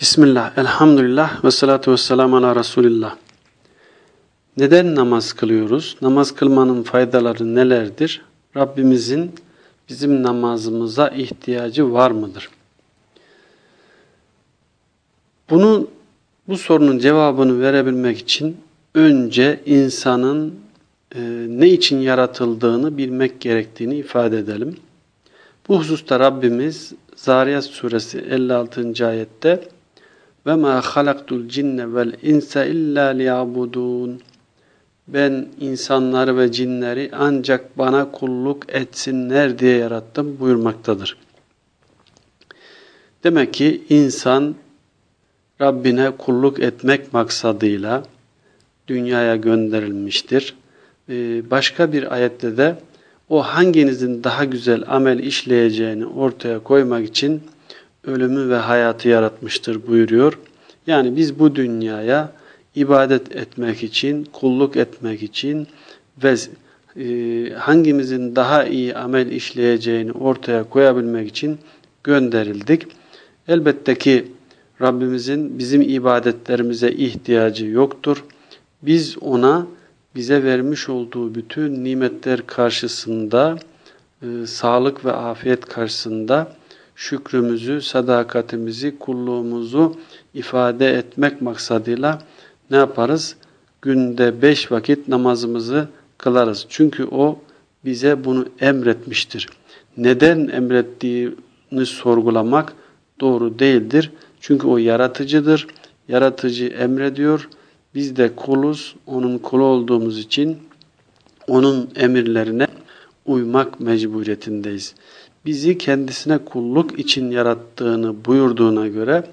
Bismillah, elhamdülillah ve salatu ve selamu ala Resulillah. Neden namaz kılıyoruz? Namaz kılmanın faydaları nelerdir? Rabbimizin bizim namazımıza ihtiyacı var mıdır? Bunu, bu sorunun cevabını verebilmek için önce insanın e, ne için yaratıldığını bilmek gerektiğini ifade edelim. Bu hususta Rabbimiz Zariyat suresi 56. ayette ve ma halaktul cinne vel insa illa liyabudun. Ben insanları ve cinleri ancak bana kulluk etsinler diye yarattım buyurmaktadır. Demek ki insan Rabbine kulluk etmek maksadıyla dünyaya gönderilmiştir. Ee, başka bir ayette de o hanginizin daha güzel amel işleyeceğini ortaya koymak için ölümü ve hayatı yaratmıştır buyuruyor. Yani biz bu dünyaya ibadet etmek için, kulluk etmek için ve e, hangimizin daha iyi amel işleyeceğini ortaya koyabilmek için gönderildik. Elbette ki Rabbimizin bizim ibadetlerimize ihtiyacı yoktur. Biz ona bize vermiş olduğu bütün nimetler karşısında, e, sağlık ve afiyet karşısında şükrümüzü, sadakatimizi, kulluğumuzu ifade etmek maksadıyla ne yaparız? Günde beş vakit namazımızı kılarız. Çünkü o bize bunu emretmiştir. Neden emrettiğini sorgulamak doğru değildir. Çünkü o yaratıcıdır. Yaratıcı emrediyor. Biz de kuluz. Onun kulu olduğumuz için onun emirlerine uymak mecburiyetindeyiz bizi kendisine kulluk için yarattığını buyurduğuna göre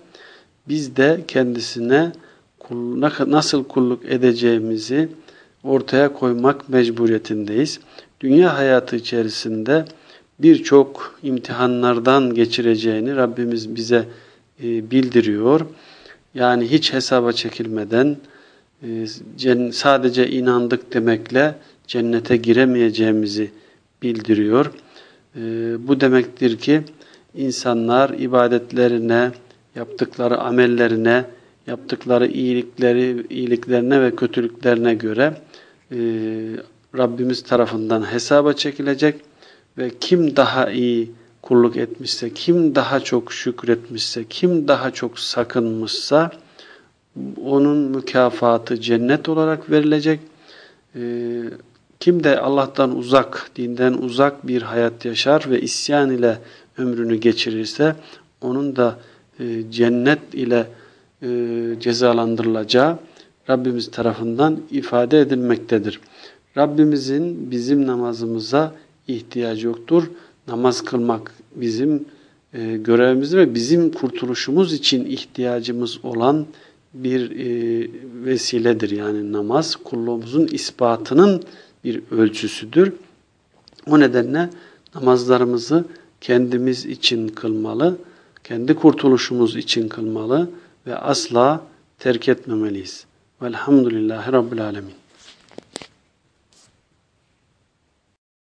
biz de kendisine nasıl kulluk edeceğimizi ortaya koymak mecburiyetindeyiz. Dünya hayatı içerisinde birçok imtihanlardan geçireceğini Rabbimiz bize e, bildiriyor. Yani hiç hesaba çekilmeden e, sadece inandık demekle cennete giremeyeceğimizi bildiriyor. Ee, bu demektir ki insanlar ibadetlerine, yaptıkları amellerine, yaptıkları iyilikleri, iyiliklerine ve kötülüklerine göre e, Rabbimiz tarafından hesaba çekilecek ve kim daha iyi kulluk etmişse, kim daha çok şükretmişse, kim daha çok sakınmışsa onun mükafatı cennet olarak verilecek. Ee, kim de Allah'tan uzak, dinden uzak bir hayat yaşar ve isyan ile ömrünü geçirirse onun da e, cennet ile e, cezalandırılacağı Rabbimiz tarafından ifade edilmektedir. Rabbimizin bizim namazımıza ihtiyacı yoktur. Namaz kılmak bizim e, görevimiz ve bizim kurtuluşumuz için ihtiyacımız olan bir e, vesiledir. Yani namaz kulluğumuzun ispatının bir ölçüsüdür. O nedenle namazlarımızı kendimiz için kılmalı, kendi kurtuluşumuz için kılmalı ve asla terk etmemeliyiz. Velhamdülillahi Rabbil Alemin.